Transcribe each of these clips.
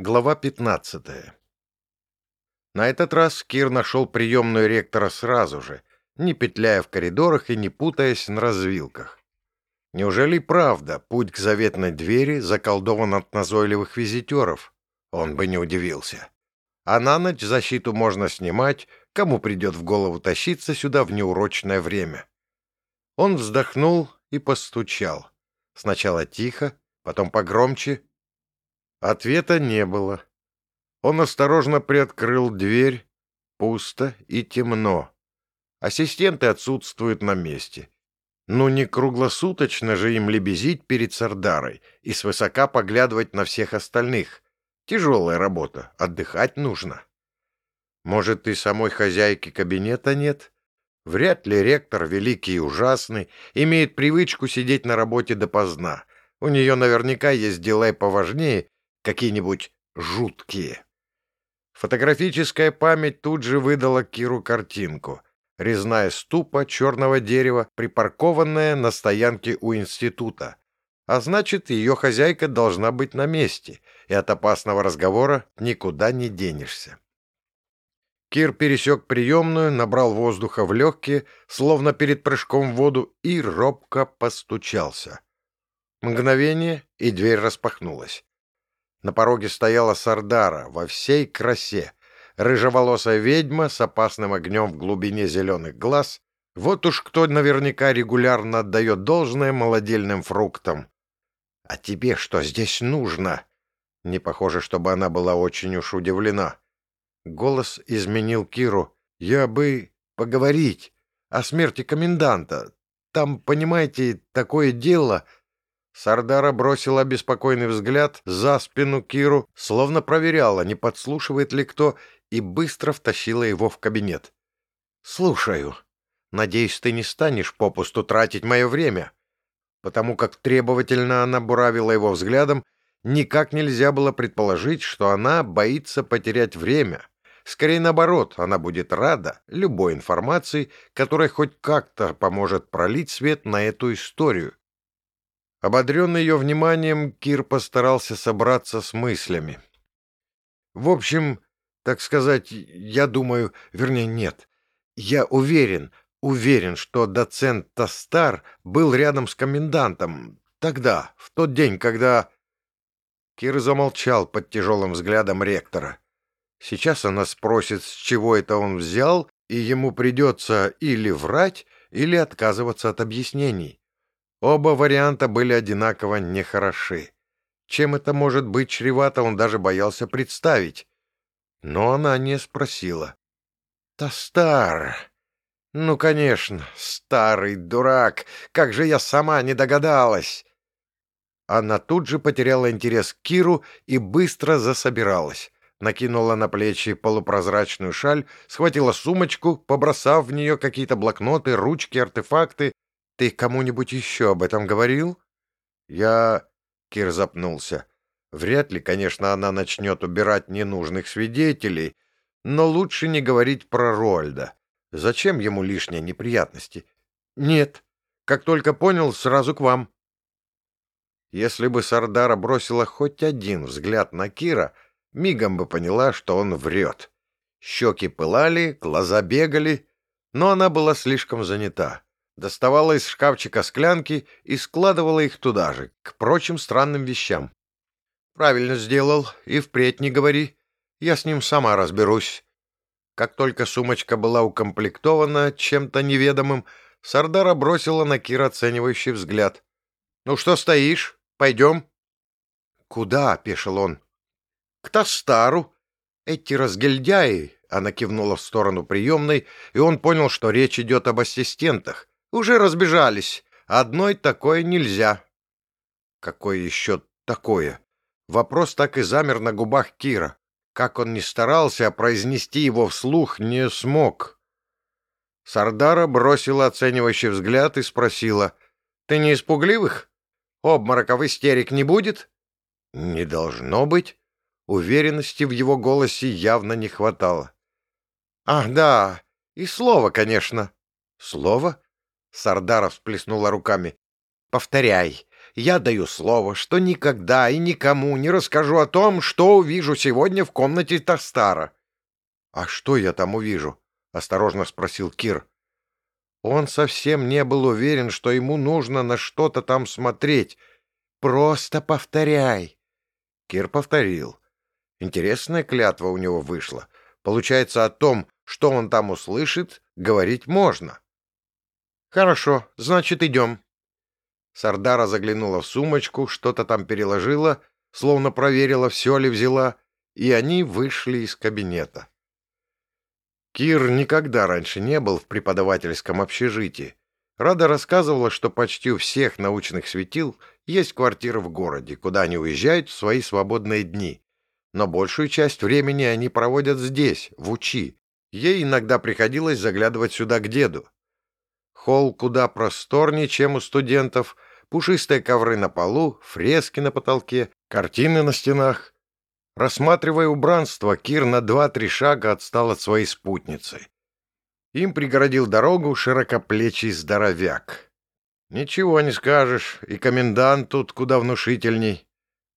Глава 15 На этот раз Кир нашел приемную ректора сразу же, не петляя в коридорах и не путаясь на развилках. Неужели правда путь к заветной двери заколдован от назойливых визитеров? Он бы не удивился. А на ночь защиту можно снимать, кому придет в голову тащиться сюда в неурочное время. Он вздохнул и постучал. Сначала тихо, потом погромче, Ответа не было. Он осторожно приоткрыл дверь. Пусто и темно. Ассистенты отсутствуют на месте. Ну, не круглосуточно же им лебезить перед Сардарой и свысока поглядывать на всех остальных. Тяжелая работа, отдыхать нужно. Может, и самой хозяйки кабинета нет? Вряд ли ректор, великий и ужасный, имеет привычку сидеть на работе допоздна. У нее наверняка есть дела и поважнее, какие-нибудь жуткие. Фотографическая память тут же выдала Киру картинку. Резная ступа черного дерева, припаркованная на стоянке у института. А значит, ее хозяйка должна быть на месте, и от опасного разговора никуда не денешься. Кир пересек приемную, набрал воздуха в легкие, словно перед прыжком в воду, и робко постучался. Мгновение, и дверь распахнулась. На пороге стояла Сардара во всей красе. Рыжеволосая ведьма с опасным огнем в глубине зеленых глаз. Вот уж кто наверняка регулярно отдает должное молодельным фруктам. «А тебе что здесь нужно?» Не похоже, чтобы она была очень уж удивлена. Голос изменил Киру. «Я бы поговорить о смерти коменданта. Там, понимаете, такое дело...» Сардара бросила беспокойный взгляд за спину Киру, словно проверяла, не подслушивает ли кто, и быстро втащила его в кабинет. «Слушаю. Надеюсь, ты не станешь попусту тратить мое время». Потому как требовательно она буравила его взглядом, никак нельзя было предположить, что она боится потерять время. Скорее наоборот, она будет рада любой информации, которая хоть как-то поможет пролить свет на эту историю. Ободренный ее вниманием, Кир постарался собраться с мыслями. «В общем, так сказать, я думаю, вернее, нет. Я уверен, уверен, что доцент Тастар был рядом с комендантом. Тогда, в тот день, когда...» Кир замолчал под тяжелым взглядом ректора. Сейчас она спросит, с чего это он взял, и ему придется или врать, или отказываться от объяснений. Оба варианта были одинаково нехороши. Чем это может быть чревато, он даже боялся представить. Но она не спросила. «Тастар!» «Ну, конечно, старый дурак! Как же я сама не догадалась!» Она тут же потеряла интерес к Киру и быстро засобиралась. Накинула на плечи полупрозрачную шаль, схватила сумочку, побросав в нее какие-то блокноты, ручки, артефакты, ты кому-нибудь еще об этом говорил? Я... Кир запнулся. Вряд ли, конечно, она начнет убирать ненужных свидетелей, но лучше не говорить про Рольда. Зачем ему лишние неприятности? Нет. Как только понял, сразу к вам. Если бы Сардара бросила хоть один взгляд на Кира, мигом бы поняла, что он врет. Щеки пылали, глаза бегали, но она была слишком занята доставала из шкафчика склянки и складывала их туда же, к прочим странным вещам. «Правильно сделал, и впредь не говори. Я с ним сама разберусь». Как только сумочка была укомплектована чем-то неведомым, Сардара бросила на Кира оценивающий взгляд. «Ну что стоишь? Пойдем?» «Куда?» — опешил он. «К Тастару. Эти разгильдяи...» — она кивнула в сторону приемной, и он понял, что речь идет об ассистентах. Уже разбежались. Одной такое нельзя. Какое еще такое? Вопрос так и замер на губах Кира. Как он ни старался, а произнести его вслух не смог. Сардара бросила оценивающий взгляд и спросила. «Ты не испугливых? Обмороков истерик не будет?» «Не должно быть». Уверенности в его голосе явно не хватало. «Ах, да, и слово, конечно». «Слово? Сардаров всплеснула руками. «Повторяй. я даю слово, что никогда и никому не расскажу о том, что увижу сегодня в комнате Тастара». «А что я там увижу?» — осторожно спросил Кир. Он совсем не был уверен, что ему нужно на что-то там смотреть. «Просто повторяй!» Кир повторил. Интересная клятва у него вышла. Получается, о том, что он там услышит, говорить можно. «Хорошо, значит, идем». Сардара заглянула в сумочку, что-то там переложила, словно проверила, все ли взяла, и они вышли из кабинета. Кир никогда раньше не был в преподавательском общежитии. Рада рассказывала, что почти у всех научных светил есть квартиры в городе, куда они уезжают в свои свободные дни. Но большую часть времени они проводят здесь, в Учи. Ей иногда приходилось заглядывать сюда к деду. Холл куда просторнее, чем у студентов, пушистые ковры на полу, фрески на потолке, картины на стенах. Рассматривая убранство, Кир на два-три шага отстал от своей спутницы. Им пригородил дорогу широкоплечий здоровяк. Ничего не скажешь, и комендант тут куда внушительней.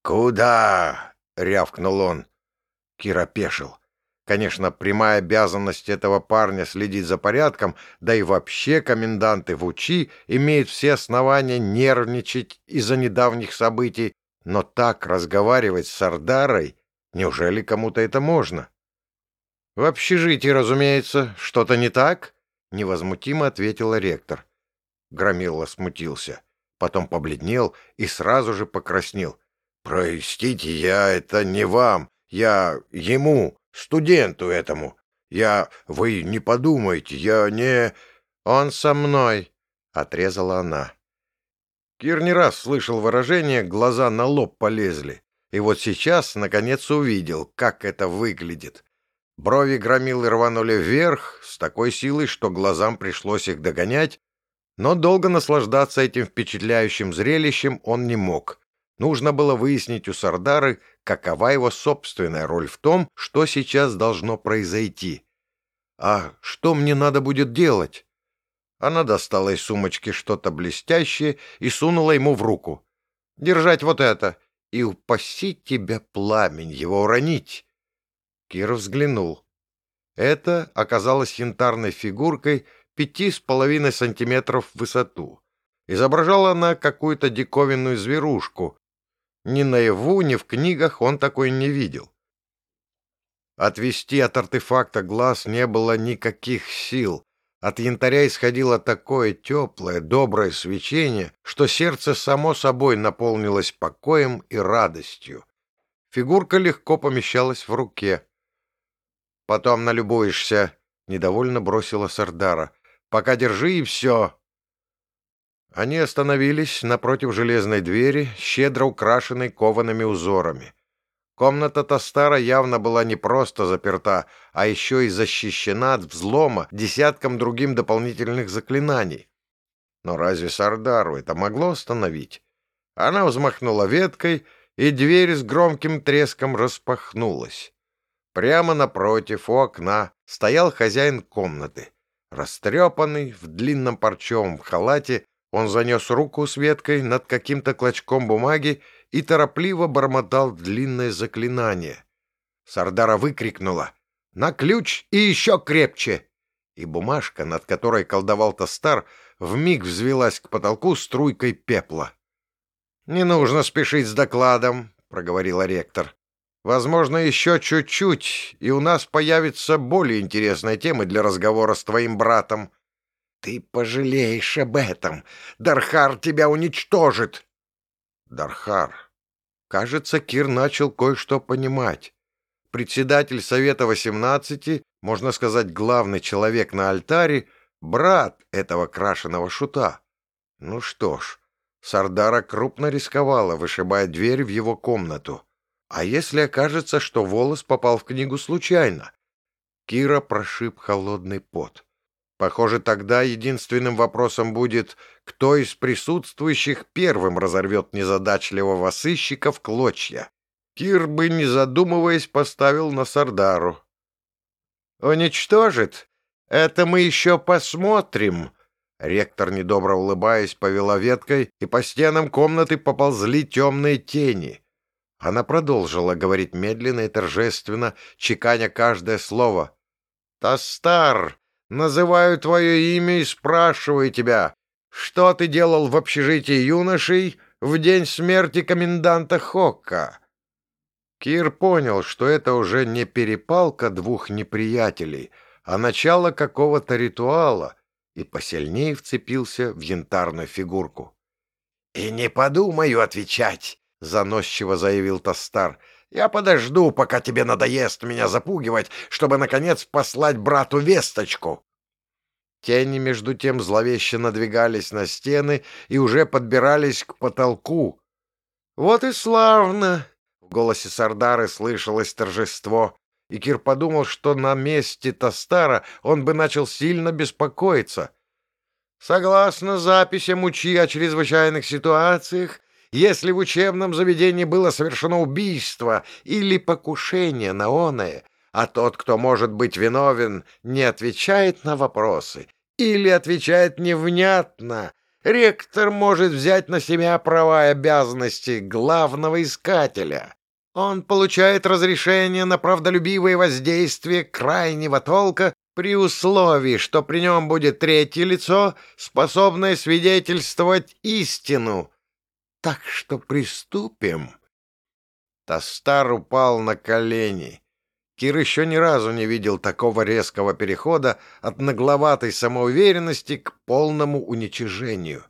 «Куда?» — рявкнул он. Кир опешил. Конечно, прямая обязанность этого парня следить за порядком, да и вообще коменданты в УЧИ имеют все основания нервничать из-за недавних событий, но так разговаривать с Сардарой Неужели кому-то это можно? В общежитии, разумеется, что-то не так? Невозмутимо ответила ректор. Громилла смутился, потом побледнел и сразу же покраснел. «Простите, я это не вам, я ему, студенту этому. Я... Вы не подумайте, я не...» «Он со мной», — отрезала она. Кир не раз слышал выражение «глаза на лоб полезли». И вот сейчас, наконец, увидел, как это выглядит. Брови громилы рванули вверх с такой силой, что глазам пришлось их догонять, но долго наслаждаться этим впечатляющим зрелищем он не мог. Нужно было выяснить у Сардары, какова его собственная роль в том, что сейчас должно произойти. «А что мне надо будет делать?» Она достала из сумочки что-то блестящее и сунула ему в руку. «Держать вот это и упаси тебя пламень его уронить. Кир взглянул. Это оказалось янтарной фигуркой пяти с половиной сантиметров в высоту. Изображала она какую-то диковинную зверушку. Ни наяву, ни в книгах он такой не видел. Отвести от артефакта глаз не было никаких сил, от янтаря исходило такое теплое, доброе свечение, что сердце само собой наполнилось покоем и радостью. Фигурка легко помещалась в руке. «Потом налюбуешься», — недовольно бросила Сардара. «Пока держи и все». Они остановились напротив железной двери, щедро украшенной коваными узорами. Комната Тастара явно была не просто заперта, а еще и защищена от взлома десятком другим дополнительных заклинаний. Но разве Сардару это могло остановить? Она взмахнула веткой, и дверь с громким треском распахнулась. Прямо напротив, у окна, стоял хозяин комнаты. Растрепанный, в длинном парчевом халате, он занес руку с веткой над каким-то клочком бумаги и торопливо бормотал длинное заклинание. Сардара выкрикнула «На ключ и еще крепче!» И бумажка, над которой колдовал Тостар, вмиг взвелась к потолку струйкой пепла. «Не нужно спешить с докладом», — проговорила ректор. «Возможно, еще чуть-чуть, и у нас появится более интересная тема для разговора с твоим братом». «Ты пожалеешь об этом! Дархар тебя уничтожит!» Дархар. Кажется, Кир начал кое-что понимать. Председатель Совета 18, можно сказать, главный человек на альтаре, брат этого крашеного шута. Ну что ж, Сардара крупно рисковала, вышибая дверь в его комнату. А если окажется, что волос попал в книгу случайно? Кира прошиб холодный пот. Похоже, тогда единственным вопросом будет, кто из присутствующих первым разорвет незадачливого сыщика в клочья. Кир бы, не задумываясь, поставил на Сардару. «Уничтожит? Это мы еще посмотрим!» Ректор, недобро улыбаясь, повела веткой, и по стенам комнаты поползли темные тени. Она продолжила говорить медленно и торжественно, чеканя каждое слово. «Тастар, называю твое имя и спрашиваю тебя, что ты делал в общежитии юношей в день смерти коменданта Хокка?» Кир понял, что это уже не перепалка двух неприятелей, а начало какого-то ритуала, и посильнее вцепился в янтарную фигурку. «И не подумаю отвечать», — заносчиво заявил Тостар. «Я подожду, пока тебе надоест меня запугивать, чтобы, наконец, послать брату весточку». Тени, между тем, зловеще надвигались на стены и уже подбирались к потолку. «Вот и славно!» голосе Сардары слышалось торжество, и Кир подумал, что на месте Тастара он бы начал сильно беспокоиться. Согласно записям УЧИ о чрезвычайных ситуациях, если в учебном заведении было совершено убийство или покушение на оное, а тот, кто может быть виновен, не отвечает на вопросы или отвечает невнятно, ректор может взять на себя права и обязанности главного искателя. Он получает разрешение на правдолюбивое воздействие крайнего толка при условии, что при нем будет третье лицо, способное свидетельствовать истину. Так что приступим. Тастар упал на колени. Кир еще ни разу не видел такого резкого перехода от нагловатой самоуверенности к полному уничижению.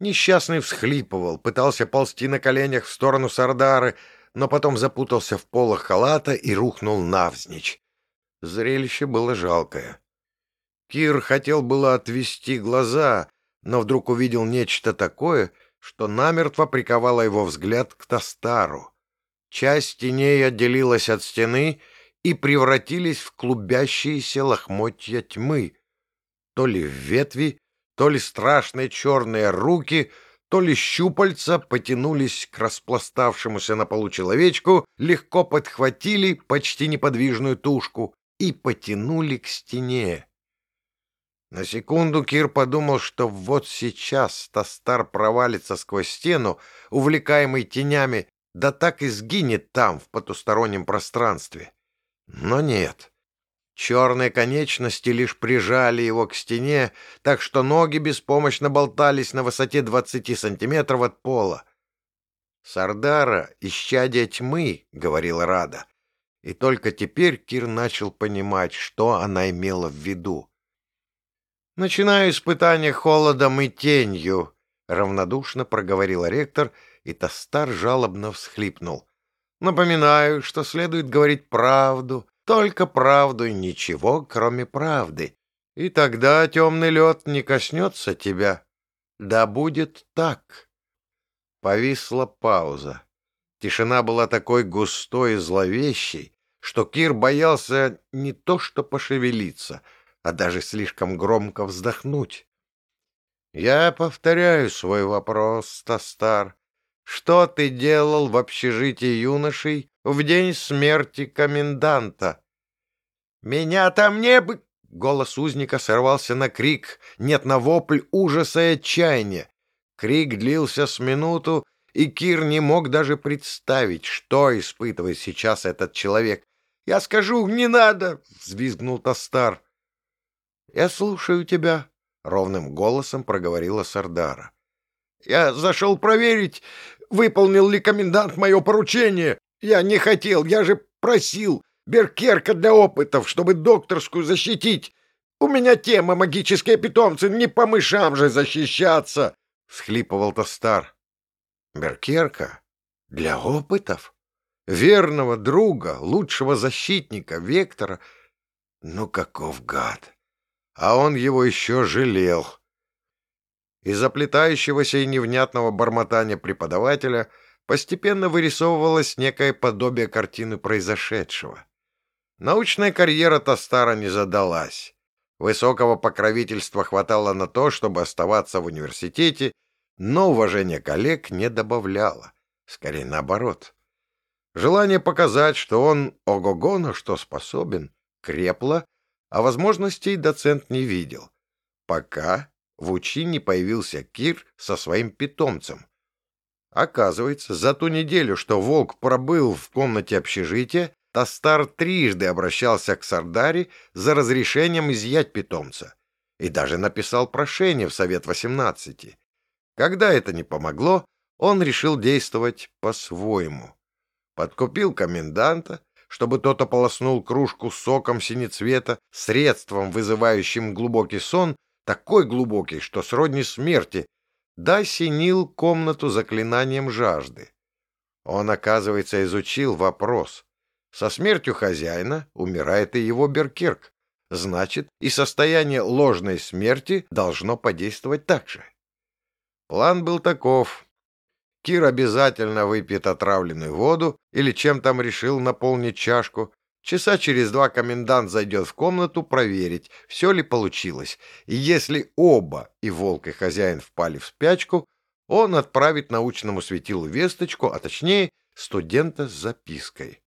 Несчастный всхлипывал, пытался ползти на коленях в сторону Сардары, но потом запутался в полах халата и рухнул навзничь. Зрелище было жалкое. Кир хотел было отвести глаза, но вдруг увидел нечто такое, что намертво приковало его взгляд к Тастару. Часть теней отделилась от стены и превратились в клубящиеся лохмотья тьмы. То ли в ветви, то ли страшные черные руки — то ли щупальца потянулись к распластавшемуся на полу человечку, легко подхватили почти неподвижную тушку и потянули к стене. На секунду Кир подумал, что вот сейчас Тастар провалится сквозь стену, увлекаемый тенями, да так и сгинет там, в потустороннем пространстве. Но нет. Черные конечности лишь прижали его к стене, так что ноги беспомощно болтались на высоте двадцати сантиметров от пола. «Сардара — исчадие тьмы», — говорила Рада. И только теперь Кир начал понимать, что она имела в виду. «Начинаю испытание холодом и тенью», — равнодушно проговорила ректор, и Тостар жалобно всхлипнул. «Напоминаю, что следует говорить правду, только правду и ничего, кроме правды. И тогда темный лед не коснется тебя. Да будет так. Повисла пауза. Тишина была такой густой и зловещей, что Кир боялся не то что пошевелиться, а даже слишком громко вздохнуть. «Я повторяю свой вопрос, Тастар. Что ты делал в общежитии юношей в день смерти коменданта. «Меня там не бы...» Голос узника сорвался на крик, нет, на вопль ужаса и отчаяния. Крик длился с минуту, и Кир не мог даже представить, что испытывает сейчас этот человек. «Я скажу, не надо!» — взвизгнул Тастар. «Я слушаю тебя», — ровным голосом проговорила Сардара. «Я зашел проверить, выполнил ли комендант мое поручение. Я не хотел, я же просил. Беркерка для опытов, чтобы докторскую защитить. У меня тема магические питомцы, не по мышам же защищаться, — всхлипывал Тостар. Беркерка? Для опытов? Верного друга, лучшего защитника, Вектора? Ну, каков гад! А он его еще жалел. Из заплетающегося и невнятного бормотания преподавателя — постепенно вырисовывалось некое подобие картины произошедшего. Научная карьера Тостара не задалась. Высокого покровительства хватало на то, чтобы оставаться в университете, но уважение коллег не добавляло. Скорее наоборот. Желание показать, что он ого-го на что способен, крепло, а возможностей доцент не видел. Пока в Учине появился Кир со своим питомцем. Оказывается, за ту неделю, что волк пробыл в комнате общежития, Тастар трижды обращался к Сардаре за разрешением изъять питомца и даже написал прошение в Совет 18. Когда это не помогло, он решил действовать по-своему. Подкупил коменданта, чтобы тот ополоснул кружку соком синецвета, средством, вызывающим глубокий сон, такой глубокий, что сродни смерти, да синил комнату заклинанием жажды. Он, оказывается, изучил вопрос, со смертью хозяина умирает и его Беркирк. Значит, и состояние ложной смерти должно подействовать так же. План был таков. Кир обязательно выпьет отравленную воду или чем там решил наполнить чашку. Часа через два комендант зайдет в комнату проверить, все ли получилось. И если оба, и волк, и хозяин, впали в спячку, он отправит научному светилу весточку, а точнее студента с запиской.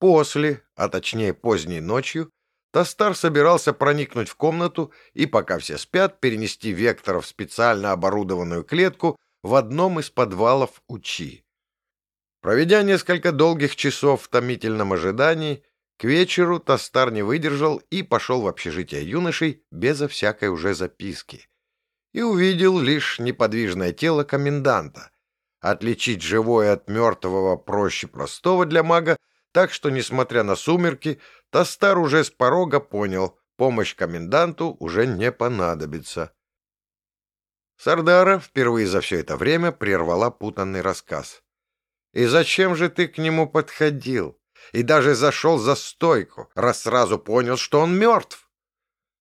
После, а точнее поздней ночью, Тостар собирался проникнуть в комнату и, пока все спят, перенести Вектора в специально оборудованную клетку в одном из подвалов УЧИ. Проведя несколько долгих часов в томительном ожидании, к вечеру Тостар не выдержал и пошел в общежитие юношей безо всякой уже записки. И увидел лишь неподвижное тело коменданта. Отличить живое от мертвого проще простого для мага, так что, несмотря на сумерки, Тостар уже с порога понял, помощь коменданту уже не понадобится. Сардара впервые за все это время прервала путанный рассказ. «И зачем же ты к нему подходил? И даже зашел за стойку, раз сразу понял, что он мертв?»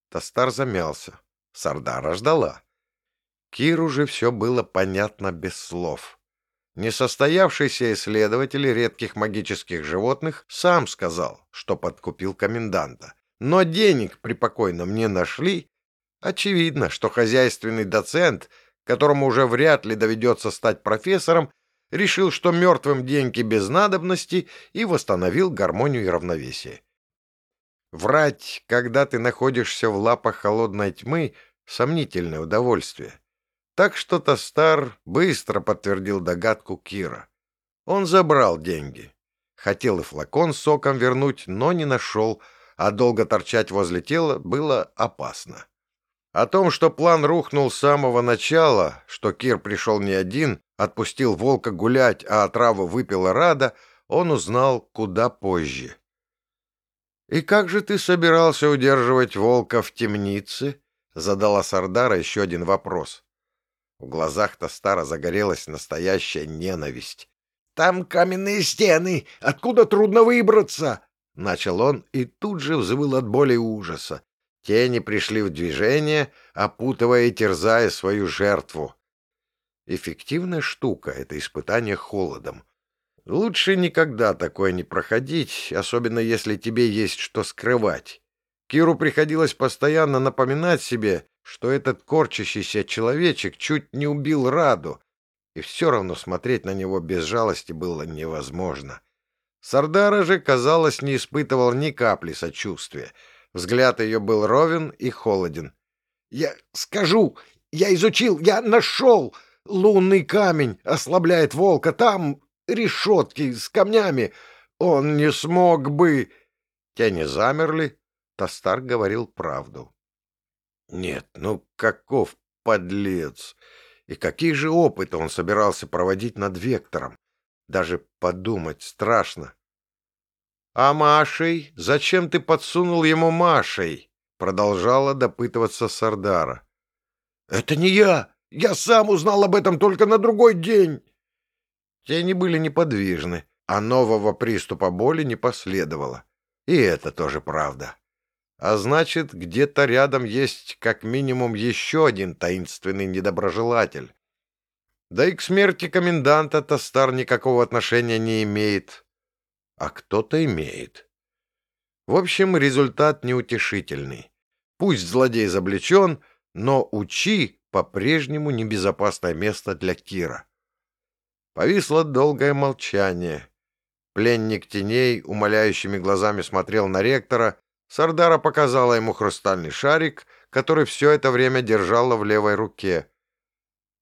Тостар замялся. Сардара ждала. Киру же все было понятно без слов. Несостоявшийся исследователь редких магических животных сам сказал, что подкупил коменданта. Но денег при покойном не нашли. Очевидно, что хозяйственный доцент, которому уже вряд ли доведется стать профессором, решил, что мертвым деньги без надобности и восстановил гармонию и равновесие. Врать, когда ты находишься в лапах холодной тьмы, — сомнительное удовольствие. Так что Тостар быстро подтвердил догадку Кира. Он забрал деньги. Хотел и флакон с соком вернуть, но не нашел, а долго торчать возле тела было опасно. О том, что план рухнул с самого начала, что Кир пришел не один, отпустил волка гулять, а отраву выпила Рада, он узнал куда позже. «И как же ты собирался удерживать волка в темнице?» — задала Сардара еще один вопрос. В глазах Тостара загорелась настоящая ненависть. «Там каменные стены! Откуда трудно выбраться?» Начал он и тут же взвыл от боли и ужаса. Тени пришли в движение, опутывая и терзая свою жертву. Эффективная штука — это испытание холодом. Лучше никогда такое не проходить, особенно если тебе есть что скрывать. Киру приходилось постоянно напоминать себе, что этот корчащийся человечек чуть не убил Раду, и все равно смотреть на него без жалости было невозможно. Сардара же, казалось, не испытывал ни капли сочувствия. Взгляд ее был ровен и холоден. «Я скажу, я изучил, я нашел! Лунный камень ослабляет волка, там решетки с камнями. Он не смог бы...» Тени замерли, Тастар говорил правду. Нет, ну каков подлец! И какие же опыты он собирался проводить над Вектором? Даже подумать страшно. — А Машей? Зачем ты подсунул ему Машей? — продолжала допытываться Сардара. — Это не я! Я сам узнал об этом только на другой день! Тени были неподвижны, а нового приступа боли не последовало. И это тоже правда. А значит, где-то рядом есть как минимум еще один таинственный недоброжелатель. Да и к смерти коменданта Тостар никакого отношения не имеет. А кто-то имеет. В общем, результат неутешительный. Пусть злодей изобличен, но Учи по-прежнему небезопасное место для Кира. Повисло долгое молчание. Пленник теней умоляющими глазами смотрел на ректора, Сардара показала ему хрустальный шарик, который все это время держала в левой руке.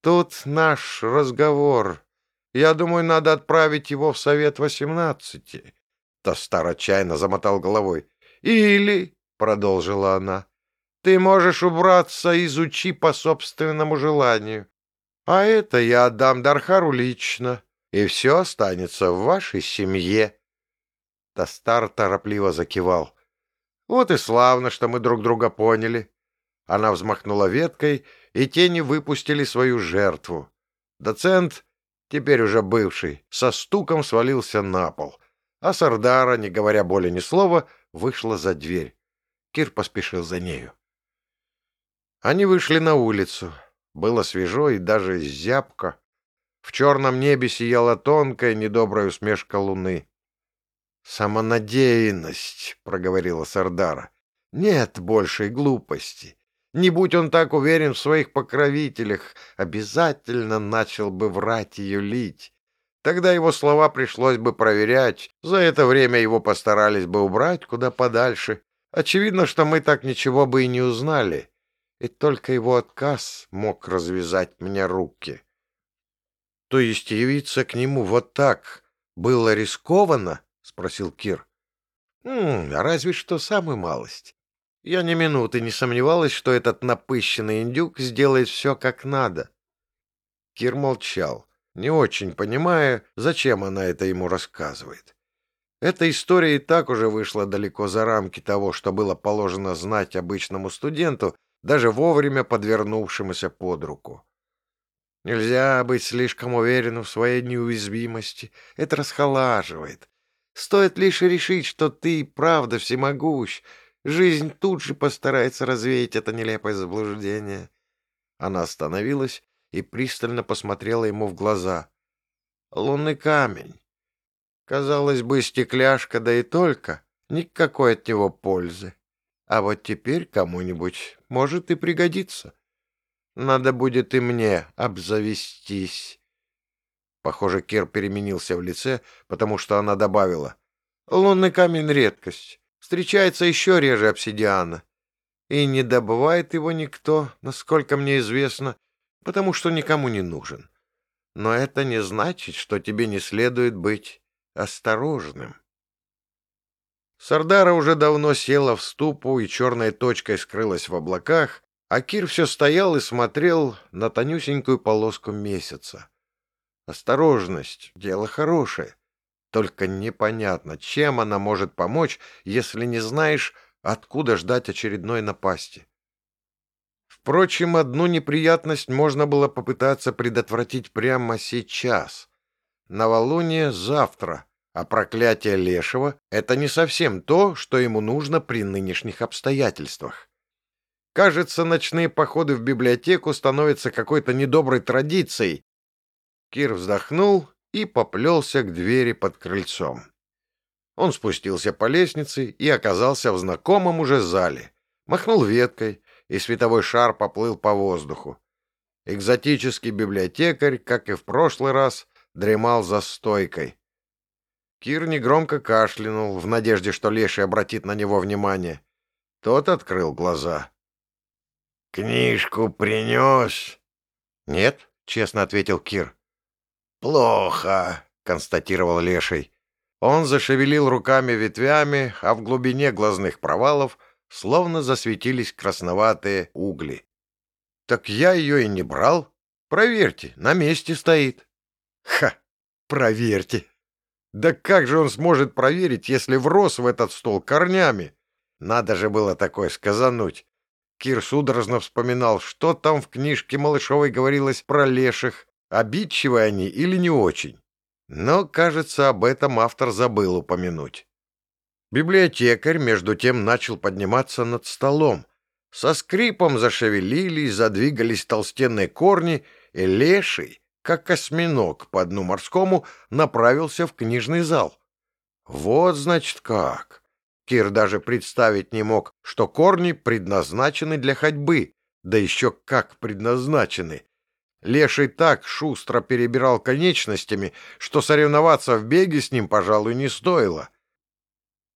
«Тут наш разговор. Я думаю, надо отправить его в Совет восемнадцати». Тостар отчаянно замотал головой. «Или, — продолжила она, — ты можешь убраться из учи по собственному желанию. А это я отдам Дархару лично, и все останется в вашей семье». Тостар торопливо закивал. «Вот и славно, что мы друг друга поняли». Она взмахнула веткой, и тени выпустили свою жертву. Доцент, теперь уже бывший, со стуком свалился на пол, а Сардара, не говоря более ни слова, вышла за дверь. Кир поспешил за нею. Они вышли на улицу. Было свежо и даже зябко. В черном небе сияла тонкая недобрая усмешка луны. «Самонадеянность», — проговорила Сардара. «Нет большей глупости. Не будь он так уверен в своих покровителях, обязательно начал бы врать и юлить. Тогда его слова пришлось бы проверять, за это время его постарались бы убрать куда подальше. Очевидно, что мы так ничего бы и не узнали, и только его отказ мог развязать мне руки. То есть явиться к нему вот так было рискованно? — спросил Кир. «М -м, «Разве что самую малость. Я ни минуты не сомневалась, что этот напыщенный индюк сделает все как надо». Кир молчал, не очень понимая, зачем она это ему рассказывает. Эта история и так уже вышла далеко за рамки того, что было положено знать обычному студенту, даже вовремя подвернувшемуся под руку. Нельзя быть слишком уверенным в своей неуязвимости. Это расхолаживает, Стоит лишь решить, что ты правда всемогущ, жизнь тут же постарается развеять это нелепое заблуждение. Она остановилась и пристально посмотрела ему в глаза. Лунный камень. Казалось бы, стекляшка, да и только. Никакой от него пользы. А вот теперь кому-нибудь может и пригодиться. Надо будет и мне обзавестись. Похоже, Кир переменился в лице, потому что она добавила. «Лунный камень — редкость. Встречается еще реже обсидиана. И не добывает его никто, насколько мне известно, потому что никому не нужен. Но это не значит, что тебе не следует быть осторожным». Сардара уже давно села в ступу и черной точкой скрылась в облаках, а Кир все стоял и смотрел на тонюсенькую полоску месяца. Осторожность — дело хорошее. Только непонятно, чем она может помочь, если не знаешь, откуда ждать очередной напасти. Впрочем, одну неприятность можно было попытаться предотвратить прямо сейчас. Новолуние завтра, а проклятие Лешего — это не совсем то, что ему нужно при нынешних обстоятельствах. Кажется, ночные походы в библиотеку становятся какой-то недоброй традицией, Кир вздохнул и поплелся к двери под крыльцом. Он спустился по лестнице и оказался в знакомом уже зале. Махнул веткой, и световой шар поплыл по воздуху. Экзотический библиотекарь, как и в прошлый раз, дремал за стойкой. Кир негромко кашлянул, в надежде, что Леший обратит на него внимание. Тот открыл глаза. «Книжку принес?» «Нет», — честно ответил Кир. «Плохо», — констатировал Леший. Он зашевелил руками ветвями, а в глубине глазных провалов словно засветились красноватые угли. «Так я ее и не брал. Проверьте, на месте стоит». «Ха! Проверьте!» «Да как же он сможет проверить, если врос в этот стол корнями?» Надо же было такое сказануть. Кир судорожно вспоминал, что там в книжке Малышовой говорилось про леших, обидчивы они или не очень. Но, кажется, об этом автор забыл упомянуть. Библиотекарь, между тем, начал подниматься над столом. Со скрипом зашевелились, задвигались толстенные корни, и леший, как осьминог по дну морскому, направился в книжный зал. Вот, значит, как. Кир даже представить не мог, что корни предназначены для ходьбы, да еще как предназначены. Леший так шустро перебирал конечностями, что соревноваться в беге с ним, пожалуй, не стоило.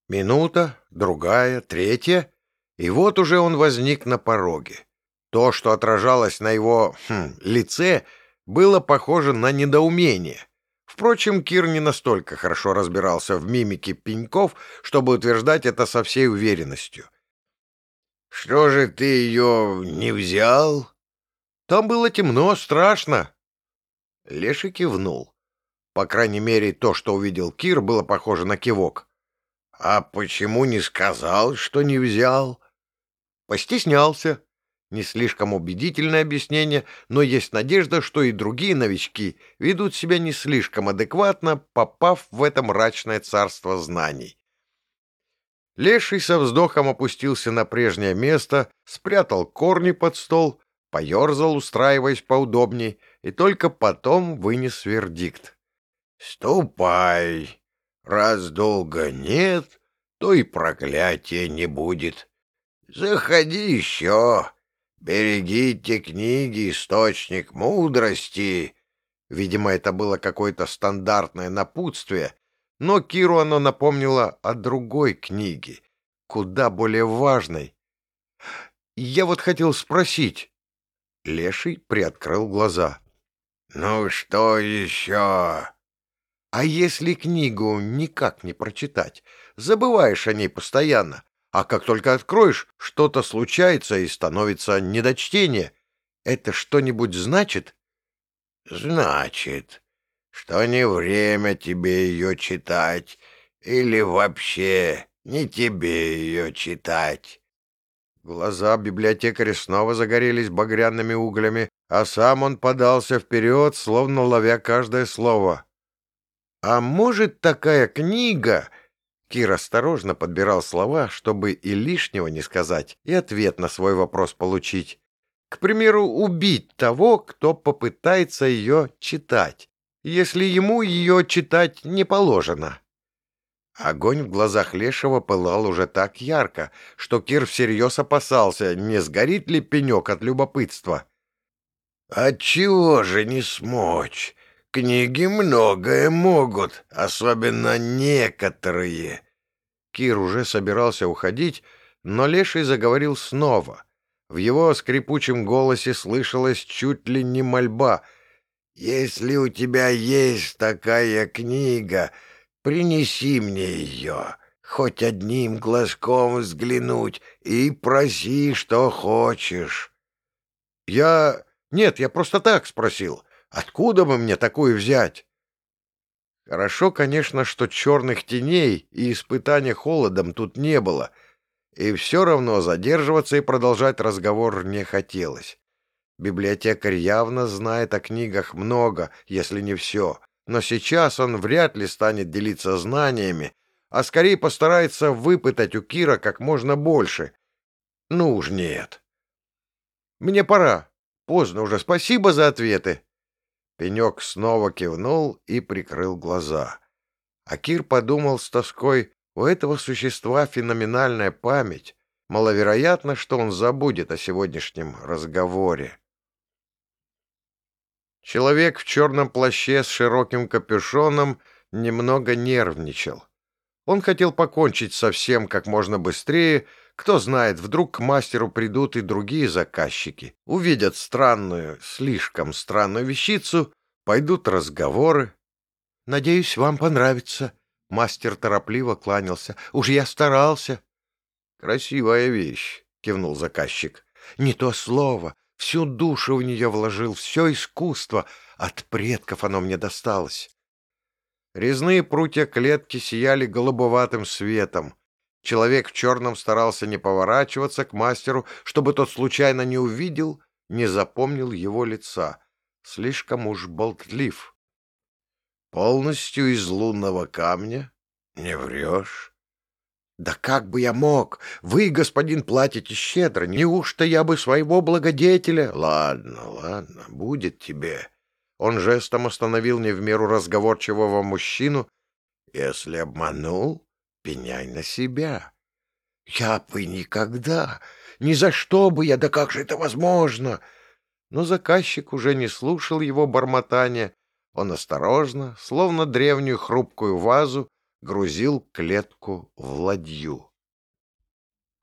Минута, другая, третья, И вот уже он возник на пороге. То, что отражалось на его хм, лице, было похоже на недоумение. Впрочем, Кир не настолько хорошо разбирался в мимике пеньков, чтобы утверждать это со всей уверенностью. «Что же ты ее не взял?» «Там было темно, страшно». Леший кивнул. По крайней мере, то, что увидел Кир, было похоже на кивок. «А почему не сказал, что не взял?» «Постеснялся». Не слишком убедительное объяснение, но есть надежда, что и другие новички ведут себя не слишком адекватно, попав в это мрачное царство знаний. Леший со вздохом опустился на прежнее место, спрятал корни под стол, поерзал, устраиваясь поудобней, и только потом вынес вердикт. Ступай. Раз долго нет, то и проклятия не будет. Заходи еще. Берегите книги, источник мудрости. Видимо, это было какое-то стандартное напутствие, но Киру оно напомнило о другой книге, куда более важной. Я вот хотел спросить. Леший приоткрыл глаза. «Ну что еще?» А если книгу никак не прочитать, забываешь о ней постоянно, а как только откроешь, что-то случается и становится недочтение. Это что-нибудь значит? Значит, что не время тебе ее читать, или вообще не тебе ее читать. Глаза библиотекаря снова загорелись багряными углями, а сам он подался вперед, словно ловя каждое слово. А может, такая книга... Кир осторожно подбирал слова, чтобы и лишнего не сказать, и ответ на свой вопрос получить. К примеру, убить того, кто попытается ее читать, если ему ее читать не положено. Огонь в глазах Лешего пылал уже так ярко, что Кир всерьез опасался, не сгорит ли пенек от любопытства. «Отчего же не смочь? Книги многое могут, особенно некоторые. Кир уже собирался уходить, но Леший заговорил снова. В его скрипучем голосе слышалась чуть ли не мольба. «Если у тебя есть такая книга, принеси мне ее, хоть одним глазком взглянуть, и проси, что хочешь». «Я... Нет, я просто так спросил. Откуда бы мне такую взять? Хорошо, конечно, что черных теней и испытания холодом тут не было, и все равно задерживаться и продолжать разговор не хотелось. Библиотекарь явно знает о книгах много, если не все, но сейчас он вряд ли станет делиться знаниями, а скорее постарается выпытать у Кира как можно больше. Ну уж нет. Мне пора. Поздно уже. Спасибо за ответы. Пенек снова кивнул и прикрыл глаза. А Кир подумал с тоской, у этого существа феноменальная память. Маловероятно, что он забудет о сегодняшнем разговоре. Человек в черном плаще с широким капюшоном немного нервничал. Он хотел покончить со всем как можно быстрее, кто знает, вдруг к мастеру придут и другие заказчики, увидят странную, слишком странную вещицу, пойдут разговоры. «Надеюсь, вам понравится». Мастер торопливо кланялся. «Уж я старался». «Красивая вещь», — кивнул заказчик. «Не то слово. Всю душу в нее вложил, все искусство. От предков оно мне досталось». Резные прутья клетки сияли голубоватым светом. Человек в черном старался не поворачиваться к мастеру, чтобы тот случайно не увидел, не запомнил его лица. Слишком уж болтлив. Полностью из лунного камня? Не врешь? Да как бы я мог? Вы, господин, платите щедро. Неужто я бы своего благодетеля? Ладно, ладно, будет тебе. Он жестом остановил не в меру разговорчивого мужчину. Если обманул, пеняй на себя. Я бы никогда, ни за что бы я, да как же это возможно? Но заказчик уже не слушал его бормотания. Он осторожно, словно древнюю хрупкую вазу, грузил клетку в ладью.